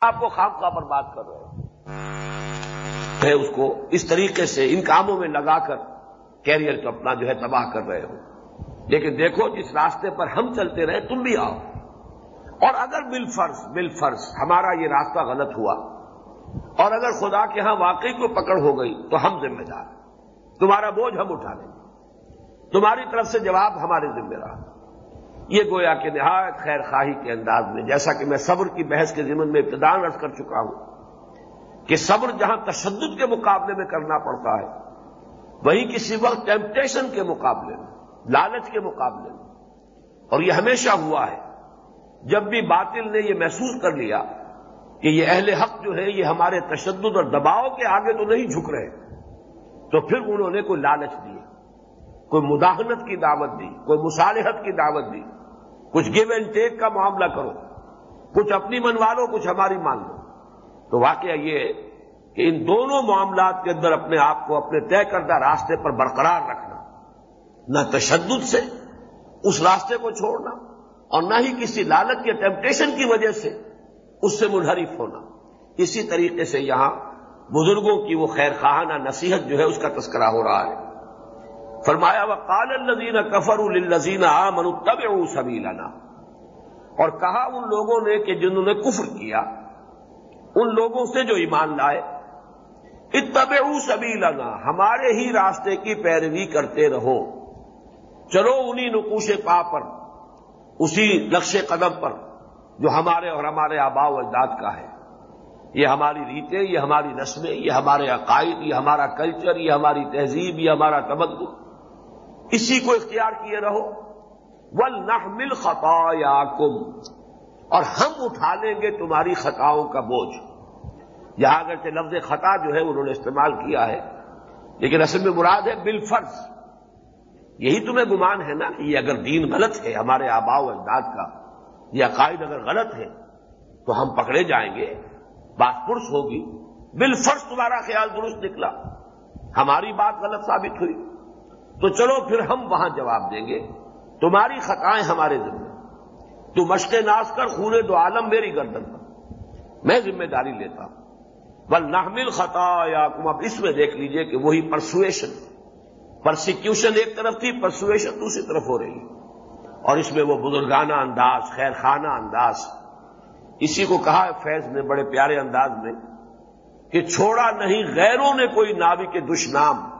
آپ کو خام خواہ پر بات کر رہے ہیں ہے اس کو اس طریقے سے ان کاموں میں لگا کر کیریئر کو اپنا جو ہے تباہ کر رہے ہو۔ لیکن دیکھو، جس راستے پر ہم چلتے رہے، تم بھی آؤ۔ اور اگر بل فرض بل فرض ہمارا یہ راستہ غلط ہوا، اور اگر خدا کے ہاں واقعی کو پکڑ ہو گئی، تو ہم ذمہ دار۔ تمہارا بوجھ ہم اٹھا لیں۔ گے تمہاری طرف سے جواب ہمارے ذمہ رہا یہ گویا کہ نہایت خیر خواہی کے انداز میں، جیسا کہ میں صبر کی بحث کے ذمن میں ابتدان عرض کر چکا ہوں کہ صبر جہاں تشدد کے مقابلے میں کرنا پڑتا ہے، وہی کسی وقت ٹیمپٹیشن کے مقابلے میں، لالچ کے مقابلے میں۔ اور یہ ہمیشہ ہوا ہے۔ جب بھی باطل نے یہ محسوس کر لیا کہ یہ اہل حق جو ہے یہ ہمارے تشدد اور دباؤ کے آگے تو نہیں جھک رہے، تو پھر انہوں نے کوئی لالچ دی۔ کوئی مداحنت کی دعوت دی، کوئی مصالحت کی دعوت دی۔ کچھ گیو اینڈ ٹیک کا معاملہ کرو۔ کچھ اپنی منوا لو، کچھ ہماری مان لو۔ تو واقعہ یہ ہے کہ ان دونوں معاملات کے اندر اپنے آپ کو اپنے طے کردہ راستے پر برقرار رکھنا، نہ تشدد سے اس راستے کو چھوڑنا اور نہ ہی کسی لالچ کے ٹیمپٹیشن کی وجہ سے اس سے منحرف ہونا۔ اسی طریقے سے یہاں بزرگوں کی وہ خیر خواہانہ نصیحت جو ہے اس کا تذکرہ ہو رہا ہے۔ فرمایا وہ کال الزین کفر الزین آ من تب سبیلنا اور کہا ان لوگوں نے کہ جنہوں نے کفر کیا، ان لوگوں سے جو ایمان لائے اتب سبیلنا، ہمارے ہی راستے کی پیروی کرتے رہو، چلو انہی نقوش پا پر، اسی نقش قدم پر، جو ہمارے اور ہمارے آبا و اجداد کا ہے۔ یہ ہماری ریتیں، یہ ہماری نسلیں، یہ ہمارے عقائد، یہ ہمارا کلچر، یہ ہماری تہذیب، یہ ہمارا تمدن۔ اسی کو اختیار کیے رہو۔ ول مل خطا کم اور ہم اٹھا لیں گے تمہاری خطاؤں کا بوجھ۔ یہاں اگرچہ لفظ خطا جو ہے انہوں نے استعمال کیا ہے، لیکن اصل میں مراد ہے بل فرض یہی تمہیں گمان ہے نا کہ یہ اگر دین غلط ہے، ہمارے آبا و اجداد کا، یہ عقائد اگر غلط ہے تو ہم پکڑے جائیں گے، بات پرس ہوگی۔ بل فرض تمہارا خیال درست نکلا۔ ہماری بات غلط ثابت ہوئی۔ تو چلو پھر ہم وہاں جواب دیں گے، تمہاری خطائیں ہمارے ذمہ تو مشق ناس کر، خون دو عالم میری گردن پر۔ میں ذمہ داری لیتا ہوں۔ بل نحمل خطا یا تم اب اس میں دیکھ لیجیے کہ وہی پرسویشن پرسیکیوشن ایک طرف تھی پرسویشن دوسری طرف ہو رہی۔ اور اس میں وہ بزرگانہ انداز خیر خانہ انداز۔ اسی کو کہا فیض نے بڑے پیارے انداز میں کہ چھوڑا نہیں، غیروں نے کوئی ناوی کے دشنام۔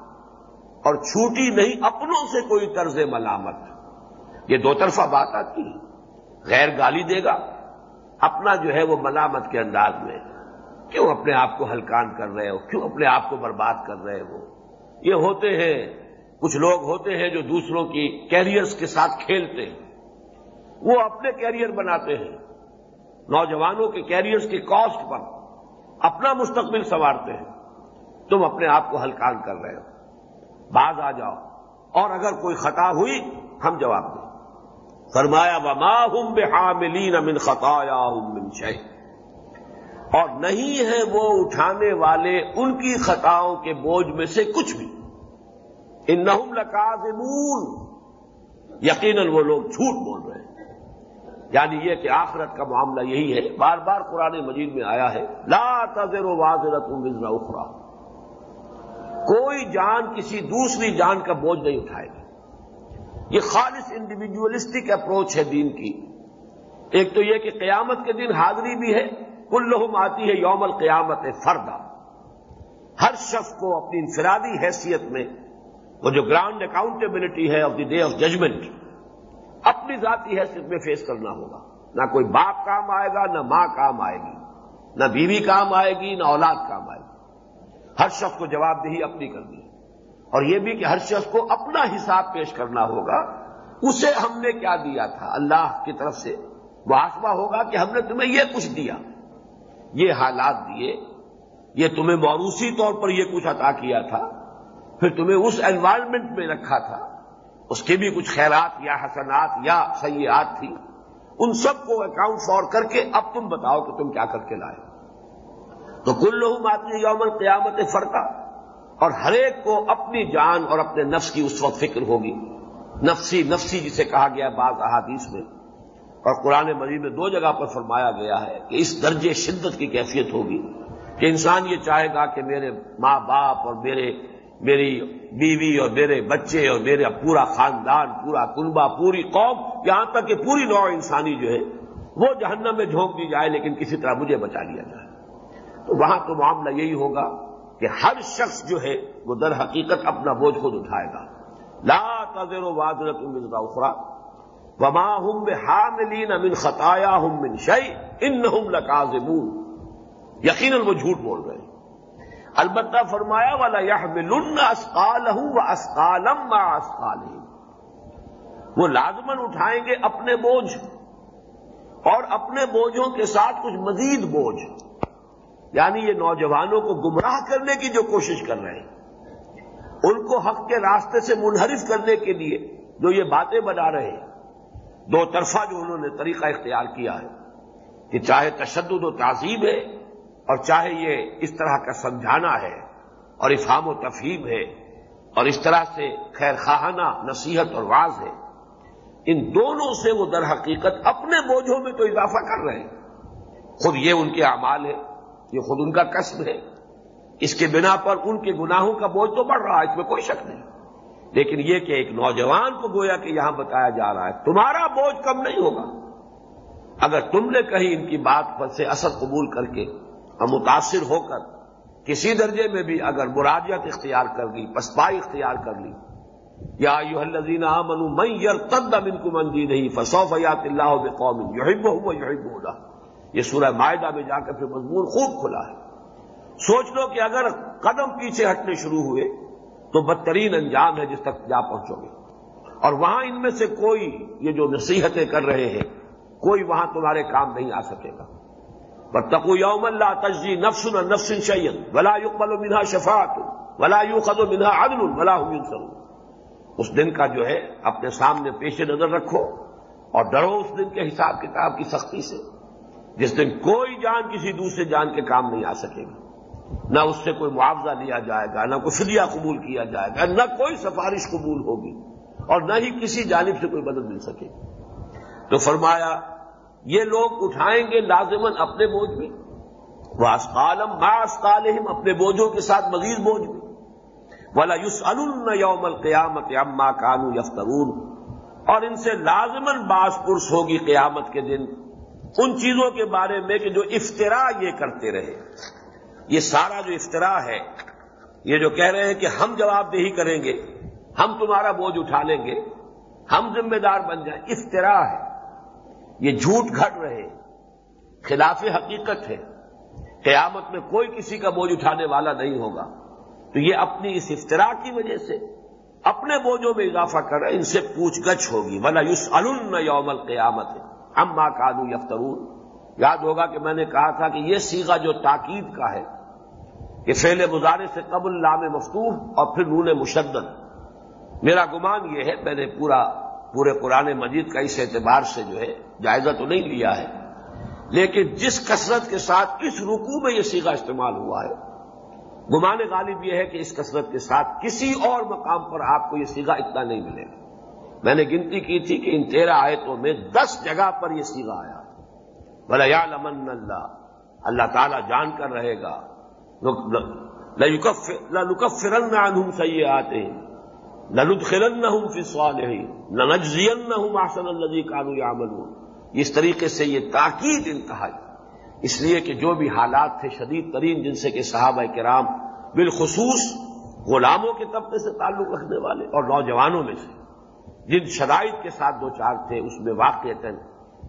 اور چھوٹی نہیں، اپنوں سے کوئی طرز ملامت۔ یہ دو طرفہ بات آتی غیر گالی دے گا، اپنا جو ہے وہ ملامت کے انداز میں۔ کیوں اپنے آپ کو ہلکان کر رہے ہو؟ کیوں اپنے آپ کو برباد کر رہے ہو؟ یہ ہوتے ہیں، کچھ لوگ ہوتے ہیں جو دوسروں کی کیریئرز کے ساتھ کھیلتے ہیں۔ وہ اپنے کیریئر بناتے ہیں۔ نوجوانوں کے کیریئرز کی کاسٹ پر اپنا مستقبل سنوارتے ہیں۔ تم اپنے آپ کو ہلکان کر رہے ہو۔ باز آ جاؤ۔ اور اگر کوئی خطا ہوئی، ہم جواب دیں۔ فرمایا، وما ہم بے حاملین امن خطا من شہ اور نہیں ہے وہ اٹھانے والے ان کی خطاؤں کے بوجھ میں سے کچھ بھی۔ ان نہم لکاظمون یقیناً وہ لوگ جھوٹ بول رہے ہیں۔ یعنی یہ کہ آخرت کا معاملہ یہی ہے۔ بار بار قرآن مجید میں آیا ہے، لا تذر و واضح وزرا اخرا کوئی جان کسی دوسری جان کا بوجھ نہیں اٹھائے گی یہ خالص انڈیویجلسٹک اپروچ ہے دین کی۔ ایک تو یہ کہ قیامت کے دن حاضری بھی ہے کل آتی ہے یوم القیامت فردا۔ ہر شخص کو اپنی انفرادی حیثیت میں، وہ جو گراؤنڈ اکاؤنٹیبلٹی ہے of the day of judgment اپنی ذاتی حیثیت میں فیس کرنا ہوگا۔ نہ کوئی باپ کام آئے گا، نہ ماں کام آئے گی۔ نہ بیوی کام آئے گی، نہ اولاد کام آئے گی۔ ہر شخص کو جواب دہی اپنی کرنی اور یہ بھی کہ ہر شخص کو اپنا حساب پیش کرنا ہوگا۔ اسے ہم نے کیا دیا تھا؟ اللہ کی طرف سے محاسبہ ہوگا کہ ہم نے تمہیں یہ کچھ دیا۔ یہ حالات دیے۔ یہ تمہیں موروثی طور پر یہ کچھ عطا کیا تھا۔ پھر تمہیں اس انوائرمنٹ میں رکھا تھا۔ اس کے بھی کچھ خیرات یا حسنات یا سیاحت تھی ان سب کو اکاؤنٹ فور کر کے اب تم بتاؤ کہ تم کیا کر کے لائے تو کل لوگ آتی یوم القیامت فرقہ، اور ہر ایک کو اپنی جان اور اپنے نفس کی اس وقت فکر ہوگی۔ نفسی نفسی جسے کہا گیا بعض احادیث میں۔ اور قرآن مجید میں دو جگہ پر فرمایا گیا ہے کہ اس درجے شدت کی کیفیت ہوگی کہ انسان یہ چاہے گا کہ میرے ماں باپ اور میرے، میری بیوی اور میرے بچے اور میرا پورا خاندان، پورا کنبا پوری قوم، یہاں تک کہ پوری نوع انسانی جو ہے وہ جہنم میں جھونک دی جائے، لیکن کسی طرح مجھے بچا لیا جائے۔ تو وہاں تو معاملہ یہی ہوگا کہ ہر شخص جو ہے وہ در حقیقت اپنا بوجھ خود اٹھائے گا۔ لا تذر و واضرت ملتا اخرا وما ہم حاملین امن خطایا ہم من شعی ان لکازمون یقیناً وہ جھوٹ بول رہے ہیں۔ البتہ فرمایا والا یہ ملن اسقال ہوں وہ اسقالم اسقال وہ لازمن اٹھائیں گے اپنے بوجھ اور اپنے بوجھوں کے ساتھ کچھ مزید بوجھ۔ یعنی یہ نوجوانوں کو گمراہ کرنے کی جو کوشش کر رہے ہیں، ان کو حق کے راستے سے منحرف کرنے کے لیے جو یہ باتیں بنا رہے ہیں، دو طرفہ جو انہوں نے طریقہ اختیار کیا ہے کہ چاہے تشدد و تعظیم ہے اور چاہے یہ اس طرح کا سمجھانا ہے اور افہام و تفہیم ہے اور اس طرح سے خیر خواہانہ نصیحت اور واز ہے، ان دونوں سے وہ در حقیقت اپنے بوجھوں میں تو اضافہ کر رہے ہیں۔ خود یہ ان کے اعمال ہے یہ خود ان کا قصب ہے۔ اس کے بنا پر ان کے گناہوں کا بوجھ تو بڑھ رہا ہے، اس میں کوئی شک نہیں۔ لیکن یہ کہ ایک نوجوان کو گویا کہ یہاں بتایا جا رہا ہے، تمہارا بوجھ کم نہیں ہوگا۔ اگر تم نے کہیں ان کی بات پر سے اثر قبول کر کے متاثر ہو کر کسی درجے میں بھی اگر مرادیت اختیار کر لی پسپائی اختیار کر لی، یا یو الزین منو میں یر تد اب ان کو مندی نہیں اللہ بے قوم یحب ہو یحب یہ سورہ معاہدہ میں جا کر پھر مضمون خوب کھلا ہے۔ سوچ لو کہ اگر قدم پیچھے ہٹنے شروع ہوئے تو بدترین انجام ہے جس تک جا پہنچو گے۔ اور وہاں ان میں سے کوئی یہ جو نصیحتیں کر رہے ہیں، کوئی وہاں تمہارے کام نہیں آ سکے گا۔ تقو یوم اللہ تجزی نفسن نفسن شعین ولا یقبل منہا شفاعت ولا یو خد منہا عدل ولا سر اس دن کا جو ہے، اپنے سامنے پیش نظر رکھو اور ڈرو اس دن کے حساب کتاب کی سختی سے۔ جس دن کوئی جان کسی دوسرے جان کے کام نہیں آ سکے گی۔ نہ اس سے کوئی معاوضہ لیا جائے گا، نہ کوئی فدیہ قبول کیا جائے گا، نہ کوئی سفارش قبول ہوگی اور نہ ہی کسی جانب سے کوئی مدد مل سکے گی۔ تو فرمایا، یہ لوگ اٹھائیں گے لازمن اپنے بوجھ میں۔ وہ اسقالم ما اسقالہم اپنے بوجھوں کے ساتھ مزید بوجھ بھی ولا یوس یوم القیامت اما کانو یفترون اور ان سے لازمن باس پرس ہوگی قیامت کے دن۔ ان چیزوں کے بارے میں کہ جو افطرا یہ کرتے رہے۔ یہ سارا جو افطرا ہے، یہ جو کہہ رہے ہیں کہ ہم جواب دہی کریں گے، ہم تمہارا بوجھ اٹھا لیں گے، ہم ذمہ دار بن جائیں۔ افطرا ہے۔ یہ جھوٹ گھٹ رہے۔ خلاف حقیقت ہے۔ قیامت میں کوئی کسی کا بوجھ اٹھانے والا نہیں ہوگا۔ تو یہ اپنی اس افطرا کی وجہ سے اپنے بوجھوں میں اضافہ کر رہے ان سے پوچھ گچھ ہوگی۔ بلا یوس یوم القیامت ہم ماں کادو یفترون. یاد ہوگا کہ میں نے کہا تھا کہ یہ سیگا جو تاکید کا ہے کہ فیل مظاہرے سے قبل لام مفتوح اور پھر نون مشدد. میرا گمان یہ ہے، میں نے پورا، پورے قرآن مجید کا اس اعتبار سے جو ہے، جائزہ تو نہیں لیا ہے، لیکن جس کثرت کے ساتھ اس رکوع میں یہ سیگا استعمال ہوا ہے، گمان غالب یہ ہے کہ اس کثرت کے ساتھ کسی اور مقام پر آپ کو یہ سیگا اتنا نہیں ملے گا۔ میں نے گنتی کی تھی کہ ان تیرہ آیتوں میں دس جگہ پر یہ سیگا آیا۔ بلا یا لمن اللہ اللہ تعالیٰ جان کر رہے گا۔ لکفرن عنہم آتے ہیں نلد خلن نہ ہوں فسوا نہیں نہ آسن اس طریقے سے یہ تاکید انتہائی اس لیے کہ جو بھی حالات تھے شدید ترین جن سے کہ صحابہ کرام بالخصوص غلاموں کے طبقے سے تعلق رکھنے والے اور نوجوانوں میں سے۔ جن شرائط کے ساتھ دو چار تھے، اس میں واقع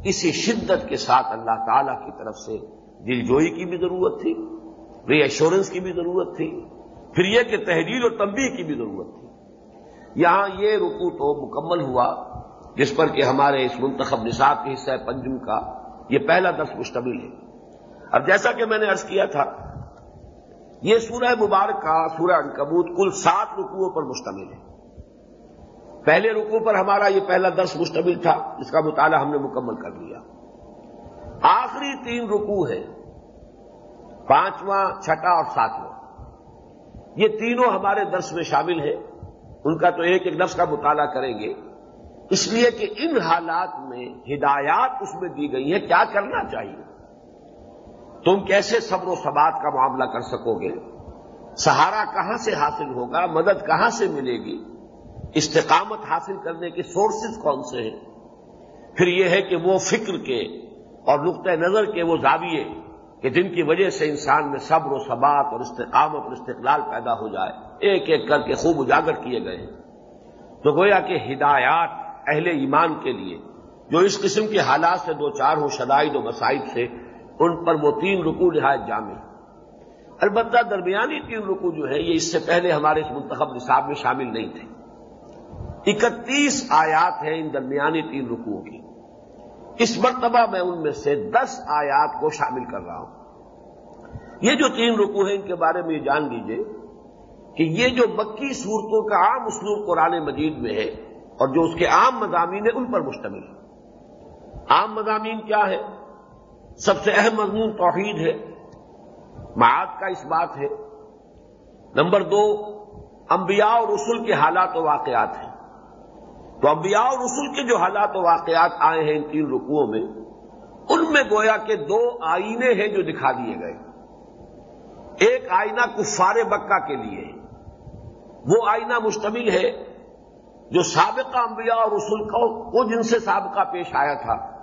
اسی شدت کے ساتھ اللہ تعالی کی طرف سے دل جوئی کی بھی ضرورت تھی ری ایشورنس کی بھی ضرورت تھی، پھر یہ کہ تحریر اور تنبیہ کی بھی ضرورت تھی۔ یہاں یہ رکو تو مکمل ہوا، جس پر کہ ہمارے اس منتخب نصاب کے حصہ پنجم کا یہ پہلا درس مشتمل ہے۔ اب جیسا کہ میں نے ارض کیا تھا، یہ سورہ مبارکہ، سورہ انکبوت کل سات رکوؤں پر مشتمل ہے۔ پہلے رکو پر ہمارا یہ پہلا درس مشتمل تھا، جس کا مطالعہ ہم نے مکمل کر لیا آخری تین رکو ہے پانچواں، چھٹا اور ساتواں۔ یہ تینوں ہمارے درس میں شامل ہیں۔ ان کا تو ایک ایک لفظ کا مطالعہ کریں گے۔ اس لیے کہ ان حالات میں ہدایات اس میں دی گئی ہیں، کیا کرنا چاہیے؟ تم کیسے صبر و ثبات کا معاملہ کر سکو گے؟ سہارا کہاں سے حاصل ہوگا؟ مدد کہاں سے ملے گی؟ استقامت حاصل کرنے کے سورسز کون سے ہیں؟ پھر یہ ہے کہ وہ فکر کے اور نقطۂ نظر کے وہ زاویے کہ جن کی وجہ سے انسان میں صبر و ثبات اور استقامت اور استقلال پیدا ہو جائے، ایک ایک کر کے خوب اجاگر کیے گئے ہیں۔ تو گویا کہ ہدایات اہل ایمان کے لیے، جو اس قسم کے حالات سے دو چار ہوں، شدائد و مسائد سے، ان پر وہ تین رکو نہایت جامع البتہ درمیانی تین رکو جو ہے یہ اس سے پہلے ہمارے اس منتخب نصاب میں شامل نہیں تھے۔ اکتیس آیات ہیں ان درمیانی تین رکوع کی۔ اس مرتبہ میں ان میں سے دس آیات کو شامل کر رہا ہوں۔ یہ جو تین رکو ہیں ان کے بارے میں یہ جان لیجیے کہ یہ جو مکی صورتوں کا عام اسلوب قرآن مجید میں ہے اور جو اس کے عام مضامین ہیں ان پر مشتمل ہے۔ عام مضامین کیا ہے سب سے اہم مضمون توحید ہے۔ معاد کا اس بات ہے۔ نمبر دو، انبیاء اور رسول کے حالات و واقعات ہیں۔ تو انبیاء اور رسول کے جو حالات و واقعات آئے ہیں ان تین رکوعوں میں، ان میں گویا کے دو آئینے ہیں جو دکھا دیے گئے۔ ایک آئینہ کفار بکہ کے لیے وہ آئینہ مشتمل ہے جو سابقہ انبیاء اور رسول کو جن سے سابقہ پیش آیا تھا۔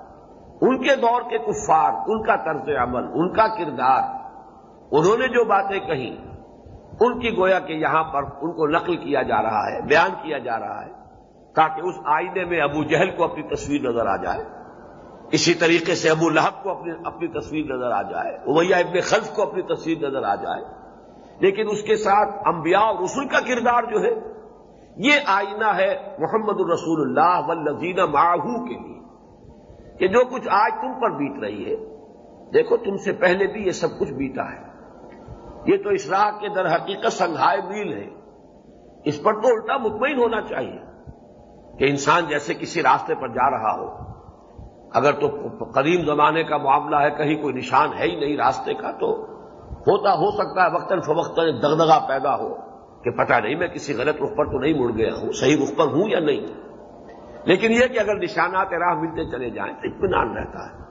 ان کے دور کے کفار، ان کا طرز عمل، ان کا کردار، انہوں نے جو باتیں کہیں، ان کی گویا کہ یہاں پر ان کو نقل کیا جا رہا ہے، بیان کیا جا رہا ہے۔ تاکہ اس آئینے میں ابو جہل کو اپنی تصویر نظر آ جائے۔ اسی طریقے سے ابو لہب کو اپنی اپنی تصویر نظر آ جائے۔ اویا ابن خلف کو اپنی تصویر نظر آ جائے۔ لیکن اس کے ساتھ انبیاء اور رسول کا کردار جو ہے، یہ آئینہ ہے محمد الرسول اللہ والذین معاہو کے لیے۔ کہ جو کچھ آج تم پر بیت رہی ہے، دیکھو تم سے پہلے بھی یہ سب کچھ بیتا ہے۔ یہ تو اسراح کے در حقیقت سنگھائے میل ہے۔ اس پر تو الٹا مطمئن ہونا چاہیے۔ کہ انسان جیسے کسی راستے پر جا رہا ہو، اگر تو قدیم زمانے کا معاملہ ہے، کہیں کوئی نشان ہے ہی نہیں راستے کا، تو ہوتا ہو سکتا ہے وقتاً فوقتاً دغدغہ پیدا ہو کہ پتہ نہیں میں کسی غلط رخ پر تو نہیں مڑ گیا ہوں، صحیح رخ پر ہوں یا نہیں۔ لیکن یہ کہ اگر نشانات راہ ملتے چلے جائیں تو اطمینان رہتا ہے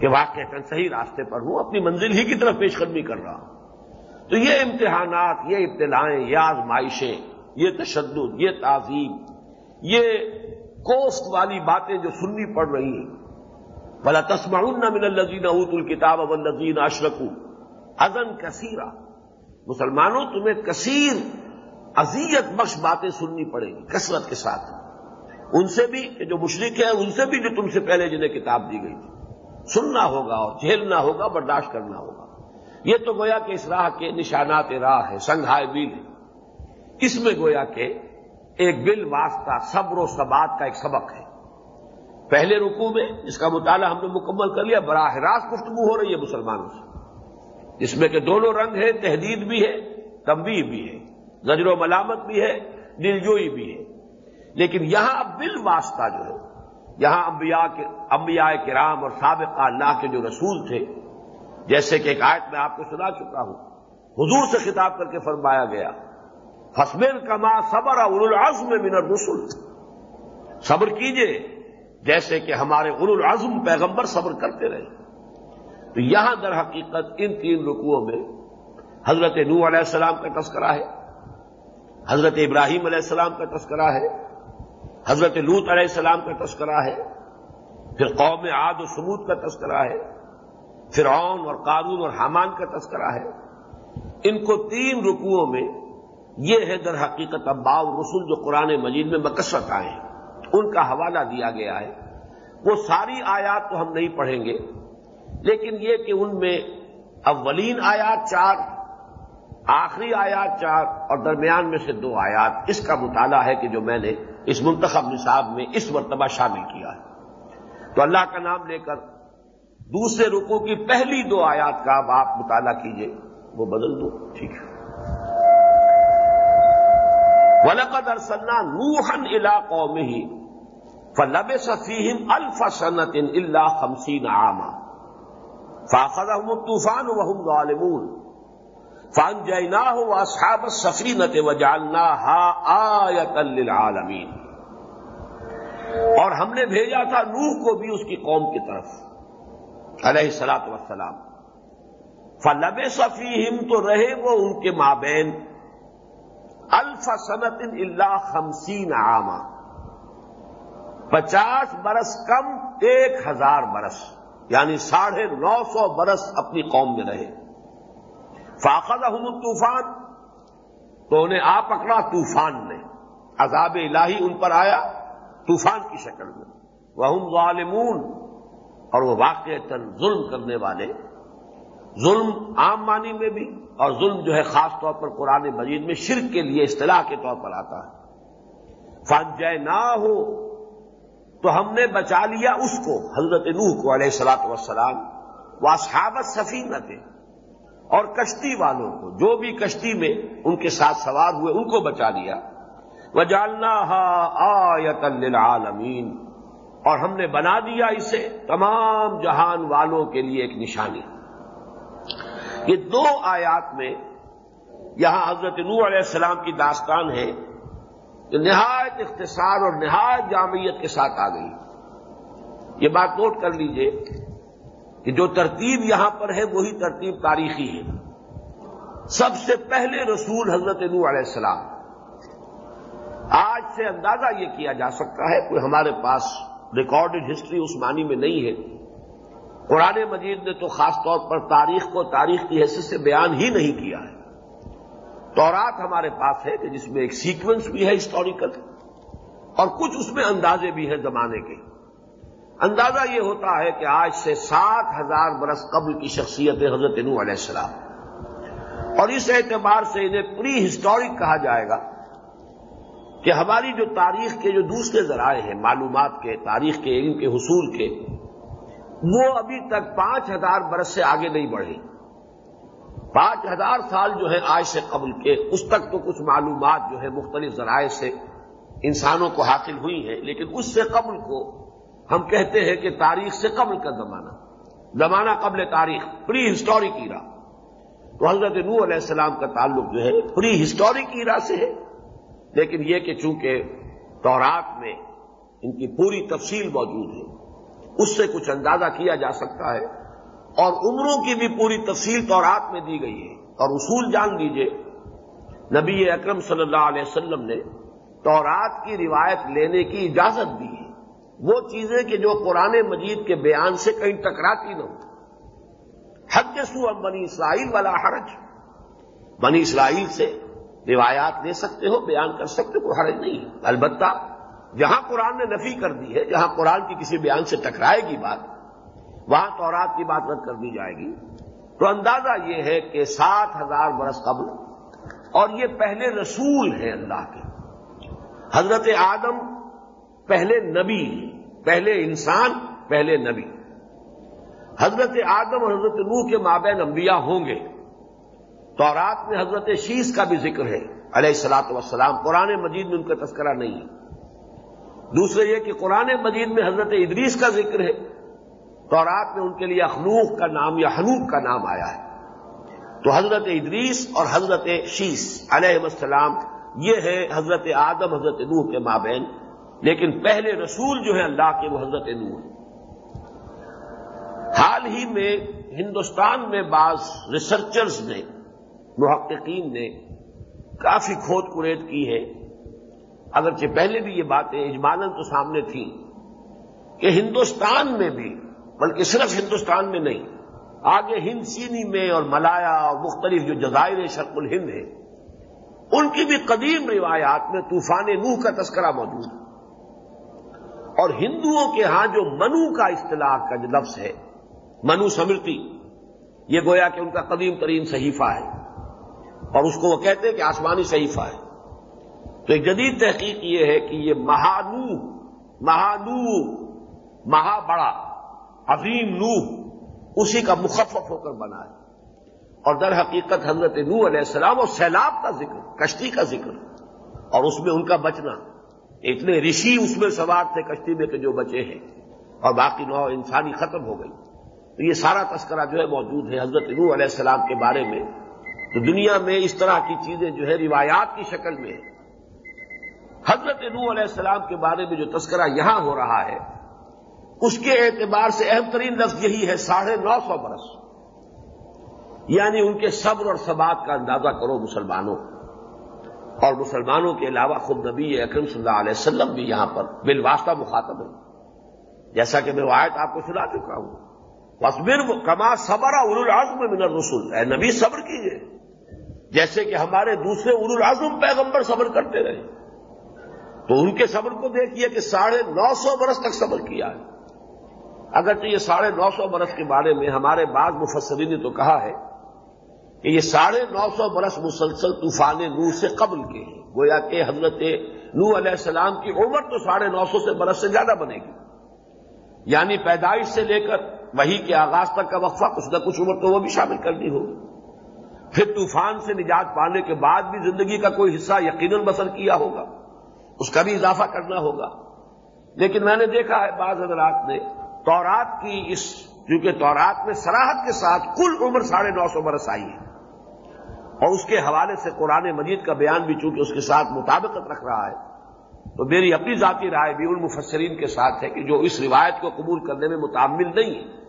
کہ واقع صحیح راستے پر ہوں، اپنی منزل ہی کی طرف پیش قدمی کر رہا ہوں۔ تو یہ امتحانات، یہ ابتدائیں، یہ آزمائشیں، یہ تشدد، یہ تعظیم یہ کوفت والی باتیں جو سننی پڑ رہی ہیں۔ بلا تسما من الزین اوت الکتاب اب الزین اشرکو ازن کثیرہ مسلمانوں، تمہیں کثیر ازیت بخش باتیں سننی پڑیں گی، کثرت کے ساتھ۔ ان سے بھی جو مشرق ہیں، ان سے بھی جو تم سے پہلے جنہیں کتاب دی گئی تھی۔ سننا ہوگا اور جھیلنا ہوگا، برداشت کرنا ہوگا۔ یہ تو گویا کہ اس راہ کے نشانات راہ ہے سنگھائے بیل ہے اس میں گویا کہ ایک بل واسطہ صبر و ثبات کا ایک سبق ہے۔ پہلے رکوع میں جس کا مطالعہ ہم نے مکمل کر لیا، براہ راست گفتگو ہو رہی ہے مسلمانوں سے۔ جس میں کہ دونوں رنگ ہے تحدید بھی ہے تمبی بھی ہے، زجر و ملامت بھی ہے دلجوئی بھی ہے۔ لیکن یہاں بل واسطہ جو ہے، یہاں انبیاء کے، انبیاء کرام اور سابق اللہ کے جو رسول تھے، جیسے کہ ایک آیت میں آپ کو سنا چکا ہوں، حضور سے خطاب کر کے فرمایا گیا۔ فصبر کما صبر العزم من الرسل۔ صبر کیجیے، جیسے کہ ہمارے العزم پیغمبر صبر کرتے رہے۔ تو یہاں در حقیقت ان تین رکوعوں میں حضرت نو علیہ السلام کا تذکرہ ہے، حضرت ابراہیم علیہ السلام کا تذکرہ ہے، حضرت لوت علیہ السلام کا تذکرہ ہے، پھر قوم عاد و سمود کا تذکرہ ہے، فرعون اور قارون اور حامان کا تذکرہ ہے۔ ان کو تین رکوعوں میں یہ ہے در حقیقت ابا رسول جو قرآن مجید میں مکسرت آئے ہیں۔ ان کا حوالہ دیا گیا ہے۔ وہ ساری آیات تو ہم نہیں پڑھیں گے، لیکن یہ کہ ان میں اولین آیات چار، آخری آیات چار اور درمیان میں سے دو آیات، اس کا مطالعہ ہے کہ جو میں نے اس منتخب نصاب میں اس مرتبہ شامل کیا ہے۔ تو اللہ کا نام لے کر دوسرے رکو کی پہلی دو آیات کا اب آپ مطالعہ کیجیے، وہ بدل دو، ٹھیک ہے۔ ولقد ارسلنا نوحا الى قومه فلبس فيهم الف سنه الا خمسين عاما. فاخذهم الطوفان وهم ظالمون. فانجيناه واصحاب السفينه وجعلناها آية للعالمين. اور ہم نے بھیجا تھا نوح کو بھی اس کی قوم کی طرف. علیہ سلاط وسلام فلب صفیم تو رہے وہ ان کے مابین. الف صنعت اللہ خمسین عامہ پچاس برس کم، ایک ہزار برس۔ یعنی ساڑھے نو سو برس اپنی قوم میں رہے۔ فاخذ احمد طوفان تو انہیں آ پکڑا طوفان نے۔ عذاب الہی ان پر آیا، طوفان کی شکل میں۔ وہ ظالمون، اور وہ واقع ظلم کرنے والے۔ ظلم عام معنی میں بھی اور ظلم جو ہے خاص طور پر قرآن مجید میں شرک کے لیے اصطلاح کے طور پر آتا ہے۔ فن جے نہ ہو تو ہم نے بچا لیا اس کو، حضرت نوح کو علیہ السلاط وسلام وہ اصحابت سفین اور کشتی والوں کو، جو بھی کشتی میں ان کے ساتھ سوار ہوئے ان کو بچا لیا۔ وہ جالنا آیت للعالمین، اور ہم نے بنا دیا اسے تمام جہان والوں کے لیے ایک نشانی۔ یہ دو آیات میں یہاں حضرت نور علیہ السلام کی داستان ہے جو نہایت اختصار اور نہایت جامعیت کے ساتھ آ گئی۔ یہ بات نوٹ کر لیجیے کہ جو ترتیب یہاں پر ہے وہی ترتیب تاریخی ہے۔ سب سے پہلے رسول حضرت نو علیہ السلام۔ آج سے اندازہ یہ کیا جا سکتا ہے کوئی ہمارے پاس ریکارڈڈ ہسٹری اس معنی میں نہیں ہے۔ قرآن مجید نے تو خاص طور پر تاریخ کو تاریخ کی حیثیت سے بیان ہی نہیں کیا ہے۔ تورات ہمارے پاس ہے کہ جس میں ایک سیکوینس بھی ہے ہسٹوریکل اور کچھ اس میں اندازے بھی ہیں زمانے کے۔ اندازہ یہ ہوتا ہے کہ آج سے سات ہزار برس قبل کی شخصیت حضرت نو علیہ السلام۔ اور اس اعتبار سے انہیں پری ہسٹورک کہا جائے گا کہ ہماری جو تاریخ کے جو دوسرے ذرائع ہیں، معلومات کے، تاریخ کے، علم کے، حصول کے وہ ابھی تک پانچ ہزار برس سے آگے نہیں بڑھے۔ پانچ ہزار سال جو ہے آج سے قبل کے، اس تک تو کچھ معلومات جو ہے مختلف ذرائع سے انسانوں کو حاصل ہوئی ہیں، لیکن اس سے قبل کو ہم کہتے ہیں کہ تاریخ سے قبل کا زمانہ۔ زمانہ قبل تاریخ پری ہسٹورک ایرا تو حضرت نو علیہ السلام کا تعلق جو ہے پری ہسٹورک ایرا سے ہے۔ لیکن یہ کہ چونکہ تورات میں ان کی پوری تفصیل موجود ہے اس سے کچھ اندازہ کیا جا سکتا ہے اور عمروں کی بھی پوری تفصیل تورات میں دی گئی ہے اور اصول جان لیجیے، نبی اکرم صلی اللہ علیہ وسلم نے تورات کی روایت لینے کی اجازت دی ہے۔ وہ چیزیں کہ جو قرآن مجید کے بیان سے کہیں ٹکراتی نہ ہو حد سو اب بنی اسرائیل والا حرج۔ بنی اسرائیل سے روایات لے سکتے ہو، بیان کر سکتے کوئی حرج نہیں ہے۔ البتہ جہاں قرآن نے نفی کر دی ہے، جہاں قرآن کی کسی بیان سے ٹکرائے گی بات، وہاں تورات کی بات رد کر دی جائے گی۔ تو اندازہ یہ ہے کہ سات ہزار برس قبل، اور یہ پہلے رسول ہیں اللہ کے۔ حضرت آدم پہلے نبی، پہلے انسان، پہلے نبی۔ حضرت آدم اور حضرت نوح کے مابین انبیاء ہوں گے۔ تو رات میں حضرت شیش کا بھی ذکر ہے، علیہ السلاط وسلام قرآن مجید میں ان کا تذکرہ نہیں ہے۔ دوسرے یہ کہ قرآن مجید میں حضرت ادریس کا ذکر ہے تو رات میں ان کے لیے اخنوخ کا نام یا حنوف کا نام آیا ہے۔ تو حضرت ادریس اور حضرت شیش علیہ السلام، یہ ہے حضرت آدم، حضرت نوح کے مابین۔ لیکن پہلے رسول جو ہے اللہ کے، وہ حضرت نور حال ہی میں ہندوستان میں بعض ریسرچرز نے، محققین نے کافی کھود کریت کی ہے۔ اگرچہ پہلے بھی یہ باتیں اجمالن تو سامنے تھیں کہ ہندوستان میں بھی، بلکہ صرف ہندوستان میں نہیں، آگے ہند سینی میں اور ملایا اور مختلف جو جزائر شرق الہند ہیں، ان کی بھی قدیم روایات میں طوفان نوح کا تذکرہ موجود ہے۔ اور ہندوؤں کے ہاں جو منو کا اصطلاح کا جو لفظ ہے، منو سمرتی، یہ گویا کہ ان کا قدیم ترین صحیفہ ہے۔ اور اس کو وہ کہتے ہیں کہ آسمانی صحیفہ ہے۔ تو ایک جدید تحقیق یہ ہے کہ یہ مہانو مہانو، مہا بڑا، عظیم نو اسی کا مخفف ہو کر بنا ہے۔ اور در حقیقت حضرت نو علیہ السلام اور سیلاب کا ذکر، کشتی کا ذکر، اور اس میں ان کا بچنا۔ اتنے رشی اس میں سوار تھے کشتی میں کہ جو بچے ہیں، اور باقی نو انسانی ختم ہو گئی۔ تو یہ سارا تذکرہ جو ہے موجود ہے حضرت نو علیہ السلام کے بارے میں۔ تو دنیا میں اس طرح کی چیزیں جو ہے روایات کی شکل میں ہیں۔ حضرت نو علیہ السلام کے بارے میں جو تذکرہ یہاں ہو رہا ہے، اس کے اعتبار سے اہم ترین لفظ یہی ہے ساڑھے نو سو برس۔ یعنی ان کے صبر اور ثبات کا اندازہ کرو مسلمانوں۔ اور مسلمانوں کے علاوہ خود نبی اکرم صلی اللہ علیہ وسلم بھی یہاں پر بالواسطہ مخاطب ہے جیسا کہ میں آیت آپ کو سنا چکا ہوں۔ بصبر کما صبر ار العزم من الرسول اے نبی، صبر کیجیے جیسے کہ ہمارے دوسرے ار العزم پیغمبر صبر کرتے رہے۔ تو ان کے صبر کو دیکھیے کہ ساڑھے نو سو برس تک صبر کیا ہے۔ اگرچہ یہ ساڑھے نو سو برس کے بارے میں ہمارے بعض مفسرین نے تو کہا ہے کہ یہ ساڑھے نو سو برس مسلسل طوفان نو سے قبل کے ہیں۔ گویا کہ حضرت نو علیہ السلام کی عمر تو ساڑھے نو سو سے برس سے زیادہ بنے گی۔ یعنی پیدائش سے لے کر وہی کے آغاز تک کا وقفہ کچھ نہ کچھ عمر تو وہ بھی شامل کرنی ہوگی۔ پھر طوفان سے نجات پانے کے بعد بھی زندگی کا کوئی حصہ یقیناً بسر کیا ہوگا۔ اس کا بھی اضافہ کرنا ہوگا۔ لیکن میں نے دیکھا ہے بعض حضرات نے تورات کی اس کیونکہ تورات میں سراہد کے ساتھ کل عمر ساڑھے نو سو برس آئی ہے۔ اور اس کے حوالے سے قرآن مجید کا بیان بھی چونکہ اس کے ساتھ مطابقت رکھ رہا ہے۔ تو میری اپنی ذاتی رائے بھی ان مفسرین کے ساتھ ہے کہ جو اس روایت کو قبول کرنے میں متعمل نہیں ہے۔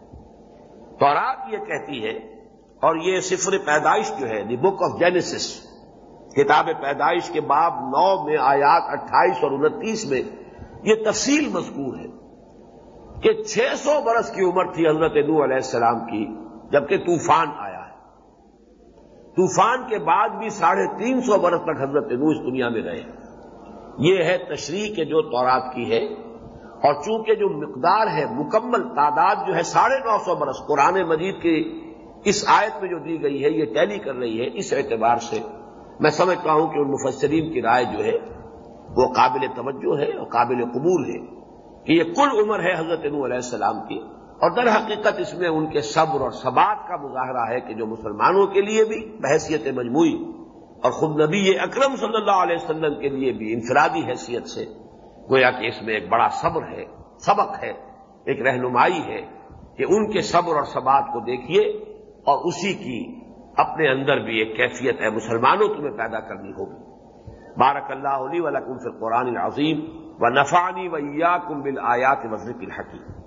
تو رات یہ کہتی ہے اور یہ صفر پیدائش جو ہے، دی بک آف جینیسس۔ کتاب پیدائش کے باب نو میں آیات اٹھائیس اور انتیس میں یہ تفصیل مذکور ہے کہ چھ سو برس کی عمر تھی حضرت نو علیہ السلام کی جبکہ طوفان آیا ہے۔ طوفان کے بعد بھی ساڑھے تین سو برس تک حضرت نو اس دنیا میں رہے۔ یہ ہے تشریح کے جو تورات کی ہے اور چونکہ جو مقدار ہے، مکمل تعداد جو ہے ساڑھے نو سو برس قرآن مجید کی اس آیت میں جو دی گئی ہے، یہ ٹیلی کر رہی ہے اس اعتبار سے۔ میں سمجھتا ہوں کہ ان مفسرین کی رائے جو ہے، وہ قابل توجہ ہے اور قابل قبول ہے کہ یہ کل عمر ہے حضرت نو علیہ السلام کی۔ اور در حقیقت اس میں ان کے صبر اور ثبات کا مظاہرہ ہے کہ جو مسلمانوں کے لیے بھی بحثیت مجموعی اور خود نبی اکرم صلی اللہ علیہ وسلم کے لیے بھی انفرادی حیثیت سے گویا کہ اس میں ایک بڑا صبر ہے، سبق ہے، ایک رہنمائی ہے کہ ان کے صبر اور ثبات کو دیکھیے اور اسی کی اپنے اندر بھی ایک کیفیت ہے، مسلمانوں تمہیں پیدا کرنی ہوگی۔ بارک اللہ علی ولکم فی القرآن العظیم و نفانی و یا کم بل آیات مذہب الحکیم۔